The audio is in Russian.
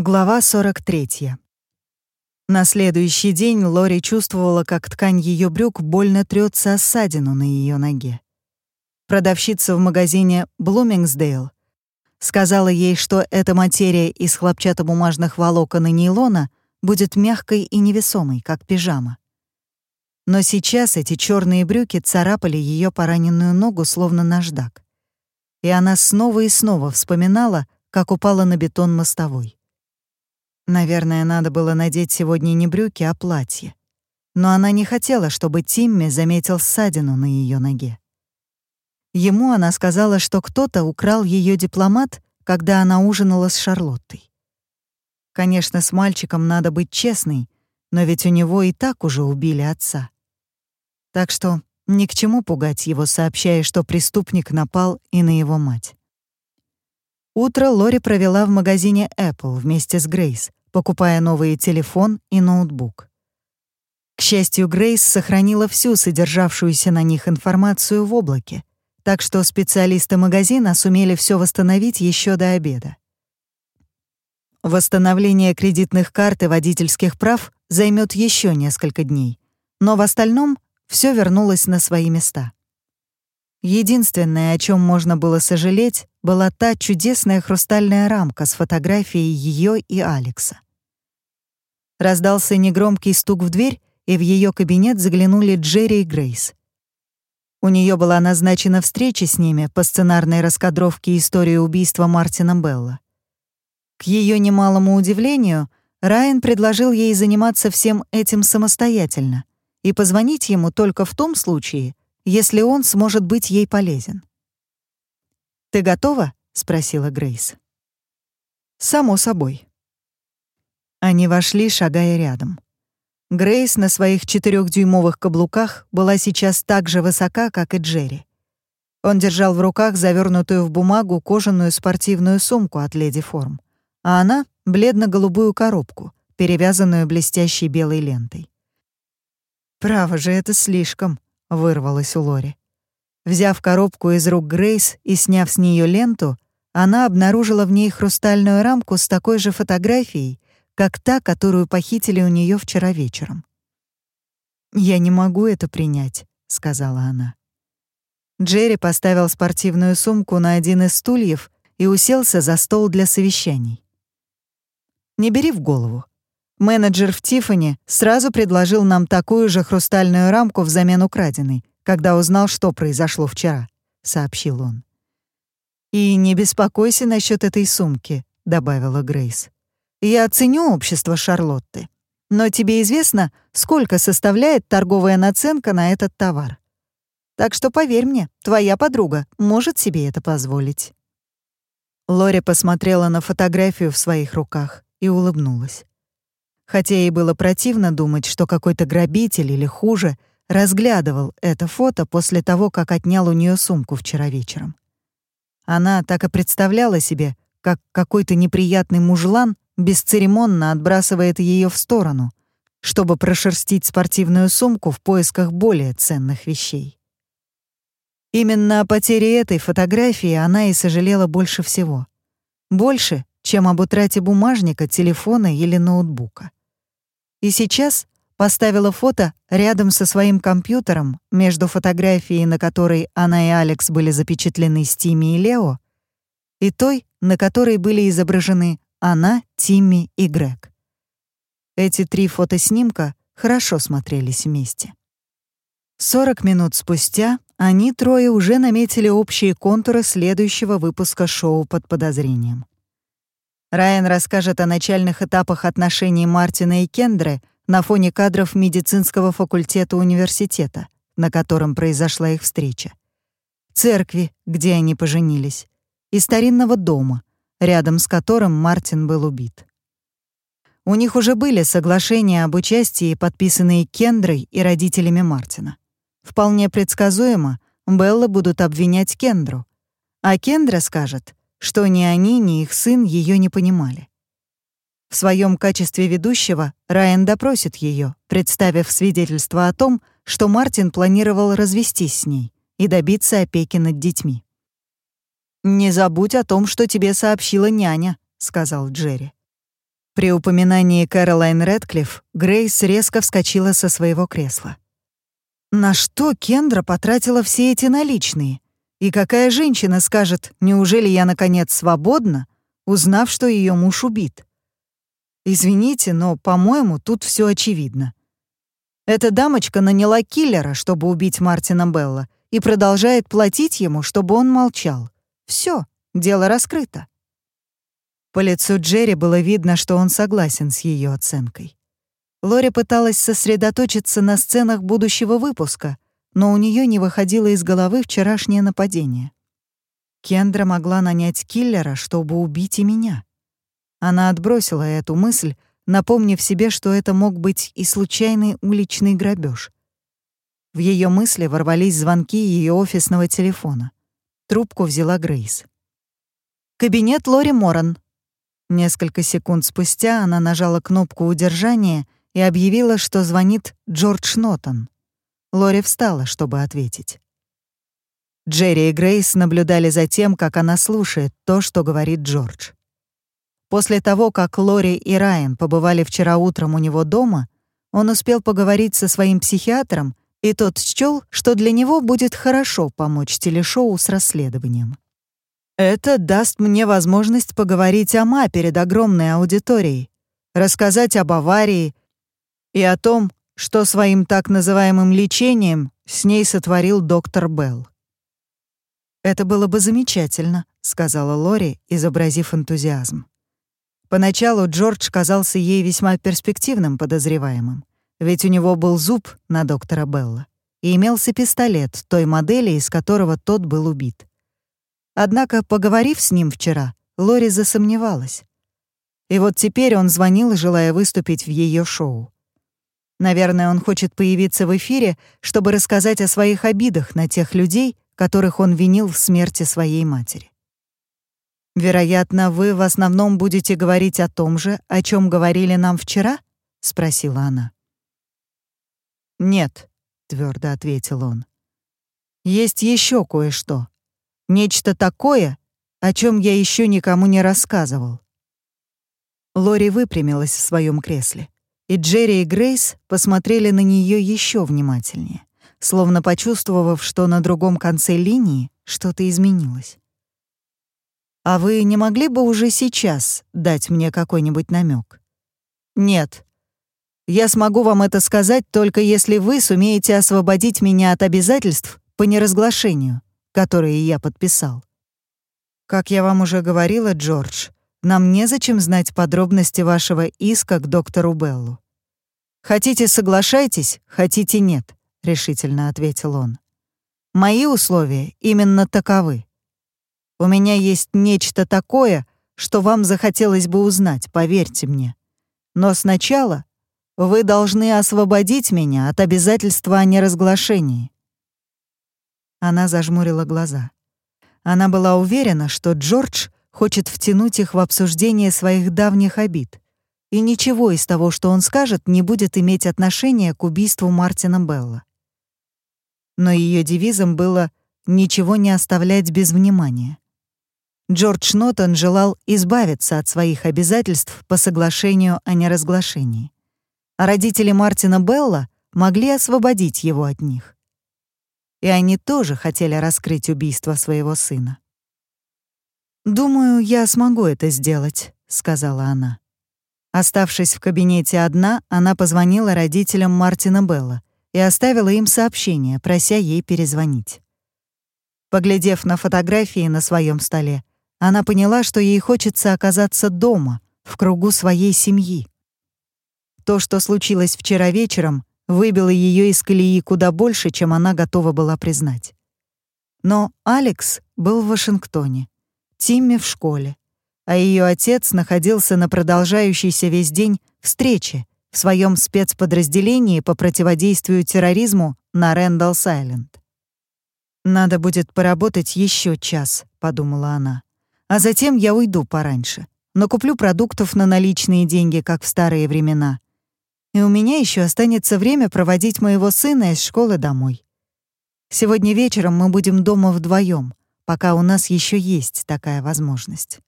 Глава 43. На следующий день Лори чувствовала, как ткань ее брюк больно трется о ссадину на ее ноге. Продавщица в магазине «Блумингсдейл» сказала ей, что эта материя из хлопчатобумажных волокон и нейлона будет мягкой и невесомой, как пижама. Но сейчас эти черные брюки царапали ее пораненную ногу, словно наждак. И она снова и снова вспоминала, как упала на бетон мостовой. Наверное, надо было надеть сегодня не брюки, а платье. Но она не хотела, чтобы Тимми заметил ссадину на ее ноге. Ему она сказала, что кто-то украл ее дипломат, когда она ужинала с Шарлоттой. Конечно, с мальчиком надо быть честной, но ведь у него и так уже убили отца. Так что ни к чему пугать его, сообщая, что преступник напал и на его мать. Утро Лори провела в магазине Apple вместе с Грейс, покупая новый телефон и ноутбук. К счастью, Грейс сохранила всю содержавшуюся на них информацию в облаке, так что специалисты магазина сумели все восстановить еще до обеда. Восстановление кредитных карт и водительских прав займет еще несколько дней, но в остальном все вернулось на свои места. Единственное, о чем можно было сожалеть, была та чудесная хрустальная рамка с фотографией ее и Алекса. Раздался негромкий стук в дверь, и в ее кабинет заглянули Джерри и Грейс. У нее была назначена встреча с ними по сценарной раскадровке истории убийства Мартина Белла. К ее немалому удивлению, Райан предложил ей заниматься всем этим самостоятельно и позвонить ему только в том случае, если он сможет быть ей полезен. «Ты готова?» — спросила Грейс. «Само собой». Они вошли, шагая рядом. Грейс на своих четырехдюймовых каблуках была сейчас так же высока, как и Джерри. Он держал в руках завернутую в бумагу кожаную спортивную сумку от Леди Форм, а она — бледно-голубую коробку, перевязанную блестящей белой лентой. «Право же, это слишком», — вырвалось у Лори. Взяв коробку из рук Грейс и сняв с нее ленту, она обнаружила в ней хрустальную рамку с такой же фотографией, как та, которую похитили у нее вчера вечером. «Я не могу это принять», — сказала она. Джерри поставил спортивную сумку на один из стульев и уселся за стол для совещаний. «Не бери в голову. Менеджер в Тиффани сразу предложил нам такую же хрустальную рамку взамен украденной, когда узнал, что произошло вчера», — сообщил он. «И не беспокойся насчет этой сумки», — добавила Грейс. «Я оценю общество Шарлотты, но тебе известно, сколько составляет торговая наценка на этот товар. Так что поверь мне, твоя подруга может себе это позволить». Лори посмотрела на фотографию в своих руках и улыбнулась хотя ей было противно думать, что какой-то грабитель или хуже разглядывал это фото после того, как отнял у нее сумку вчера вечером. Она так и представляла себе, как какой-то неприятный мужлан бесцеремонно отбрасывает ее в сторону, чтобы прошерстить спортивную сумку в поисках более ценных вещей. Именно о потере этой фотографии она и сожалела больше всего. Больше, чем об утрате бумажника, телефона или ноутбука. И сейчас поставила фото рядом со своим компьютером между фотографией, на которой она и Алекс были запечатлены с Тимми и Лео, и той, на которой были изображены она, Тимми и Грег. Эти три фотоснимка хорошо смотрелись вместе. 40 минут спустя они трое уже наметили общие контуры следующего выпуска шоу «Под подозрением». Райан расскажет о начальных этапах отношений Мартина и Кендры на фоне кадров медицинского факультета университета, на котором произошла их встреча. Церкви, где они поженились, и старинного дома, рядом с которым Мартин был убит. У них уже были соглашения об участии, подписанные Кендрой и родителями Мартина. Вполне предсказуемо, Белла будут обвинять Кендру, а Кендра скажет, что ни они, ни их сын ее не понимали. В своем качестве ведущего Райан допросит ее, представив свидетельство о том, что Мартин планировал развестись с ней и добиться опеки над детьми. «Не забудь о том, что тебе сообщила няня», — сказал Джерри. При упоминании Кэролайн Рэдклифф Грейс резко вскочила со своего кресла. На что Кендра потратила все эти наличные? И какая женщина скажет, неужели я, наконец, свободна, узнав, что ее муж убит? Извините, но, по-моему, тут все очевидно. Эта дамочка наняла киллера, чтобы убить Мартина Белла, и продолжает платить ему, чтобы он молчал. Все, дело раскрыто. По лицу Джерри было видно, что он согласен с ее оценкой. Лори пыталась сосредоточиться на сценах будущего выпуска, но у нее не выходило из головы вчерашнее нападение. Кендра могла нанять киллера, чтобы убить и меня. Она отбросила эту мысль, напомнив себе, что это мог быть и случайный уличный грабеж. В ее мысли ворвались звонки ее офисного телефона. Трубку взяла Грейс. «Кабинет Лори Моран», Несколько секунд спустя она нажала кнопку удержания и объявила, что звонит Джордж Нотон. Лори встала, чтобы ответить. Джерри и Грейс наблюдали за тем, как она слушает то, что говорит Джордж. После того, как Лори и Райан побывали вчера утром у него дома, он успел поговорить со своим психиатром, и тот счёл, что для него будет хорошо помочь телешоу с расследованием. Это даст мне возможность поговорить о Ма перед огромной аудиторией, рассказать об аварии и о том, что своим так называемым лечением с ней сотворил доктор Белл. «Это было бы замечательно», — сказала Лори, изобразив энтузиазм. Поначалу Джордж казался ей весьма перспективным подозреваемым, ведь у него был зуб на доктора Белла и имелся пистолет той модели, из которого тот был убит. Однако, поговорив с ним вчера, Лори засомневалась. И вот теперь он звонил, желая выступить в ее шоу. Наверное, он хочет появиться в эфире, чтобы рассказать о своих обидах на тех людей, которых он винил в смерти своей матери. «Вероятно, вы в основном будете говорить о том же, о чем говорили нам вчера?» — спросила она. «Нет», — твердо ответил он. «Есть еще кое-что. Нечто такое, о чем я еще никому не рассказывал. Лори выпрямилась в своем кресле, и Джерри и Грейс посмотрели на нее еще внимательнее, словно почувствовав, что на другом конце линии что-то изменилось. «А вы не могли бы уже сейчас дать мне какой-нибудь намек? «Нет. Я смогу вам это сказать только если вы сумеете освободить меня от обязательств по неразглашению которые я подписал. Как я вам уже говорила, Джордж, нам незачем знать подробности вашего иска к доктору Беллу. Хотите, соглашайтесь, хотите, нет, решительно ответил он. Мои условия именно таковы. У меня есть нечто такое, что вам захотелось бы узнать, поверьте мне. Но сначала вы должны освободить меня от обязательства о неразглашении. Она зажмурила глаза. Она была уверена, что Джордж хочет втянуть их в обсуждение своих давних обид, и ничего из того, что он скажет, не будет иметь отношения к убийству Мартина Белла. Но ее девизом было «ничего не оставлять без внимания». Джордж Нотон желал избавиться от своих обязательств по соглашению о неразглашении. А родители Мартина Белла могли освободить его от них и они тоже хотели раскрыть убийство своего сына. «Думаю, я смогу это сделать», — сказала она. Оставшись в кабинете одна, она позвонила родителям Мартина Белла и оставила им сообщение, прося ей перезвонить. Поглядев на фотографии на своем столе, она поняла, что ей хочется оказаться дома, в кругу своей семьи. То, что случилось вчера вечером, выбило ее из колеи куда больше, чем она готова была признать. Но Алекс был в Вашингтоне, Тимми в школе, а ее отец находился на продолжающейся весь день встрече в своем спецподразделении по противодействию терроризму на Рэндалл-Сайленд. «Надо будет поработать еще час», — подумала она. «А затем я уйду пораньше, но куплю продуктов на наличные деньги, как в старые времена, и у меня еще останется время проводить моего сына из школы домой. Сегодня вечером мы будем дома вдвоем, пока у нас еще есть такая возможность.